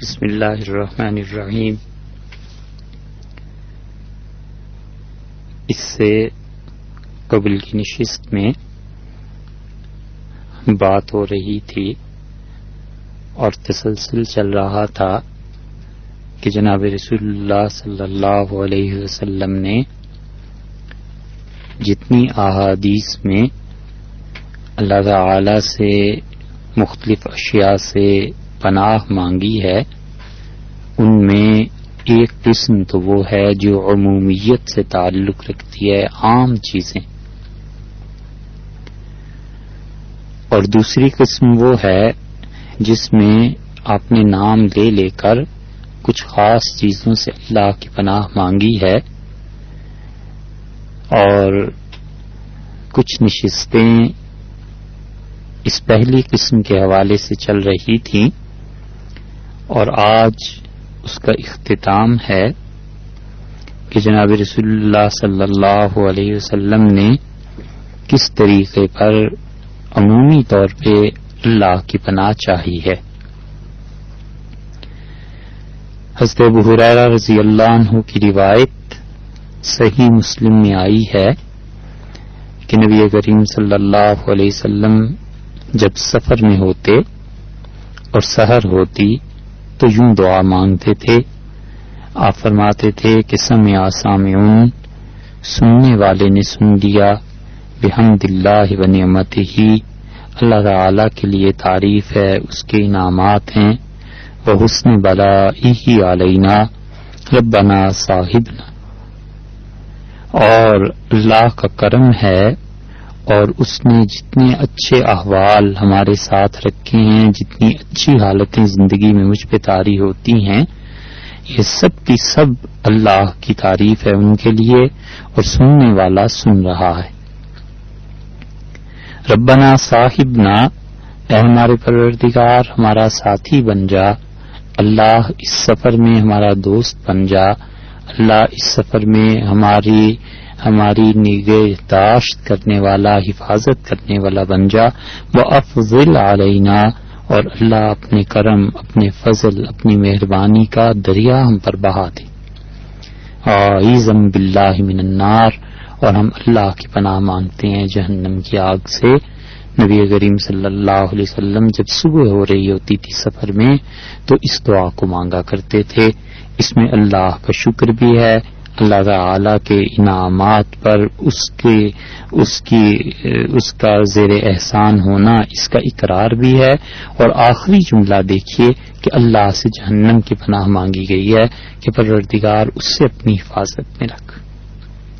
بسم اللہ الرحمن الرحیم۔ اس سے قبل کی نشست میں بات ہو رہی تھی اور تسلسل چل رہا تھا کہ جناب رسول اللہ صلی اللہ علیہ وسلم نے جتنی احادیث میں اللہ تعالی سے مختلف اشیاء سے پناہ مانگی ہے، ان میں ایک قسم تو وہ ہے جو عمومیت سے تعلق رکھتی ہے عام چیزیں۔ اور دوسری قسم وہ ہے جس میں آپ نے نام لے لے کر کچھ خاص چیزوں سے اللہ کی پناہ مانگی ہے اور کچھ نشستیں اس پہلی قسم کے حوالے سے چل رہی تھیں۔ اور آج اس کا اختتام ہے کہ جناب رسول اللہ صلی اللہ علیہ وسلم نے کس طریقے پر عمومی طور پہ اللہ کی پناہ چاہی ہے۔ حضرت بحرا رضی اللہ عنہ کی روایت صحیح مسلم میں آئی ہے کہ نبی کریم صلی اللہ علیہ وسلم جب سفر میں ہوتے اور سحر ہوتی تو یوں دعا مانگتے تھے۔ آپ فرماتے تھے کہ سمع سامعون، سننے والے نے سن لیا۔ بحمد اللہ و نعمت ہی اللہ تعالی کے لیے تعریف ہے، اس کے انعامات ہیں۔ وہ حسن بلا ہی علینا۔ ربنا صاحبنا۔ اور اللہ کا کرم ہے اور اس نے جتنے اچھے احوال ہمارے ساتھ رکھے ہیں، جتنی اچھی حالتیں زندگی میں مجھ پہ تاری ہوتی ہیں، یہ سب کی سب اللہ کی تعریف ہے ان کے لیے اور سننے والا سن رہا ہے۔ ربنا صاحب نا اے ہمارے پروردگار، ہمارا ساتھی بن جا۔ اللہ اس سفر میں ہمارا دوست بن جا۔ اللہ اس سفر میں ہماری ہماری نگہداشت کرنے والا، حفاظت کرنے والا بن جا۔ وہ افضل علینا اور اللہ اپنے کرم، اپنے فضل، اپنی مہربانی کا دریا ہم پر بہا دے۔ عیزم بلّہ من النار، اور ہم اللہ کی پناہ مانگتے ہیں جہنم کی آگ سے۔ نبی کریم صلی اللہ علیہ وسلم جب صبح ہو رہی ہوتی تھی سفر میں، تو اس دعا کو مانگا کرتے تھے۔ اس میں اللہ کا شکر بھی ہے اللہ تعالی کے انعامات پر اس کے اس کی، اس کا زیر احسان ہونا اس کا اقرار بھی ہے۔ اور آخری جملہ دیکھیے کہ اللہ سے جہنم کی پناہ مانگی گئی ہے کہ پروردگار اس سے اپنی حفاظت میں رکھ۔